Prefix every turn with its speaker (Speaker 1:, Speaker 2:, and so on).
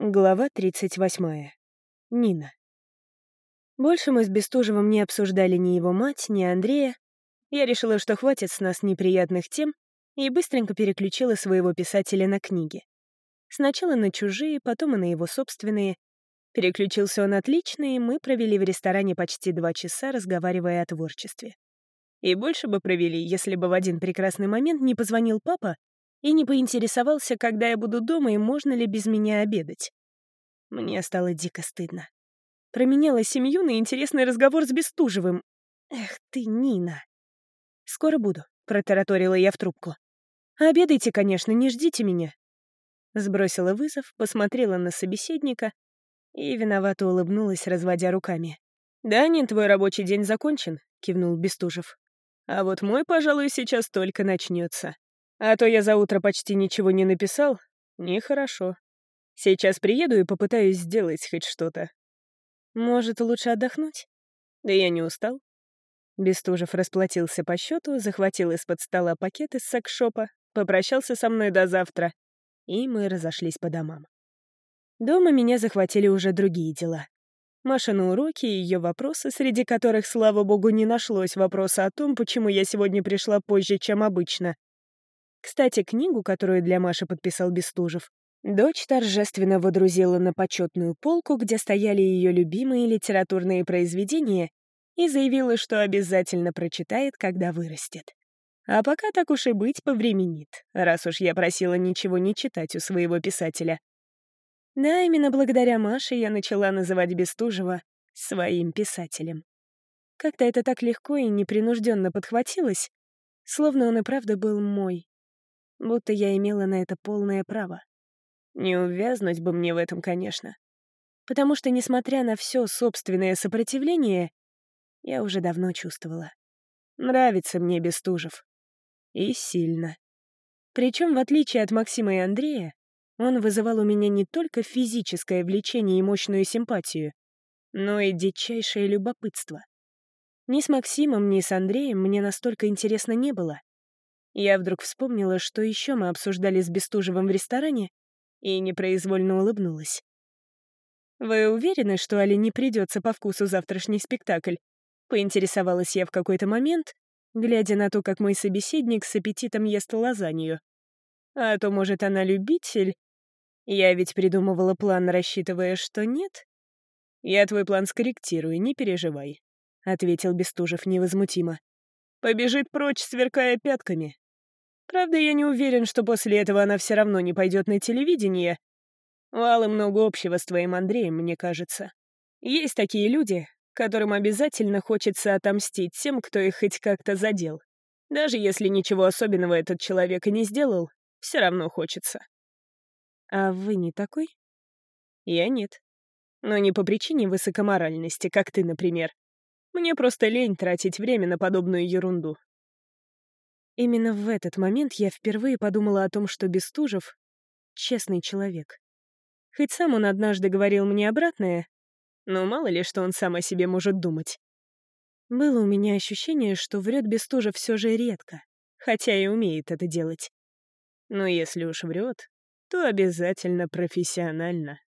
Speaker 1: Глава 38. Нина. Больше мы с Бестужевым не обсуждали ни его мать, ни Андрея. Я решила, что хватит с нас неприятных тем, и быстренько переключила своего писателя на книги. Сначала на чужие, потом и на его собственные. Переключился он отлично, и мы провели в ресторане почти два часа, разговаривая о творчестве. И больше бы провели, если бы в один прекрасный момент не позвонил папа и не поинтересовался, когда я буду дома и можно ли без меня обедать. Мне стало дико стыдно. Променяла семью на интересный разговор с Бестужевым. Эх ты, Нина. «Скоро буду», — протараторила я в трубку. «Обедайте, конечно, не ждите меня». Сбросила вызов, посмотрела на собеседника и виновато улыбнулась, разводя руками. «Да, Нин, твой рабочий день закончен», — кивнул Бестужев. «А вот мой, пожалуй, сейчас только начнется. А то я за утро почти ничего не написал. Нехорошо. Сейчас приеду и попытаюсь сделать хоть что-то. Может, лучше отдохнуть? Да я не устал. Бестужев расплатился по счету, захватил из-под стола пакет из секшопа, попрощался со мной до завтра, и мы разошлись по домам. Дома меня захватили уже другие дела. Маша на уроки и ее вопросы, среди которых, слава богу, не нашлось вопроса о том, почему я сегодня пришла позже, чем обычно. Кстати, книгу, которую для Маши подписал Бестужев, дочь торжественно водрузила на почетную полку, где стояли ее любимые литературные произведения, и заявила, что обязательно прочитает, когда вырастет. А пока так уж и быть повременит, раз уж я просила ничего не читать у своего писателя. Да, именно благодаря Маше я начала называть Бестужева своим писателем. Как-то это так легко и непринужденно подхватилось, словно он и правда был мой, будто я имела на это полное право. Не увязнуть бы мне в этом, конечно. Потому что, несмотря на все собственное сопротивление, я уже давно чувствовала. Нравится мне Бестужев. И сильно. Причем, в отличие от Максима и Андрея, он вызывал у меня не только физическое влечение и мощную симпатию, но и дичайшее любопытство. Ни с Максимом, ни с Андреем мне настолько интересно не было. Я вдруг вспомнила, что еще мы обсуждали с Бестужевым в ресторане, и непроизвольно улыбнулась. «Вы уверены, что Али не придется по вкусу завтрашний спектакль?» Поинтересовалась я в какой-то момент, глядя на то, как мой собеседник с аппетитом ест лазанью. «А то, может, она любитель?» Я ведь придумывала план, рассчитывая, что нет. «Я твой план скорректирую, не переживай», — ответил Бестужев невозмутимо. «Побежит прочь, сверкая пятками. Правда, я не уверен, что после этого она все равно не пойдет на телевидение. У Аллы много общего с твоим Андреем, мне кажется. Есть такие люди, которым обязательно хочется отомстить тем, кто их хоть как-то задел. Даже если ничего особенного этот человек и не сделал, все равно хочется. А вы не такой? Я нет. Но не по причине высокоморальности, как ты, например. Мне просто лень тратить время на подобную ерунду. Именно в этот момент я впервые подумала о том, что Бестужев — честный человек. Хоть сам он однажды говорил мне обратное, но мало ли, что он сам о себе может думать. Было у меня ощущение, что врет Бестужев все же редко, хотя и умеет это делать. Но если уж врет, то обязательно профессионально.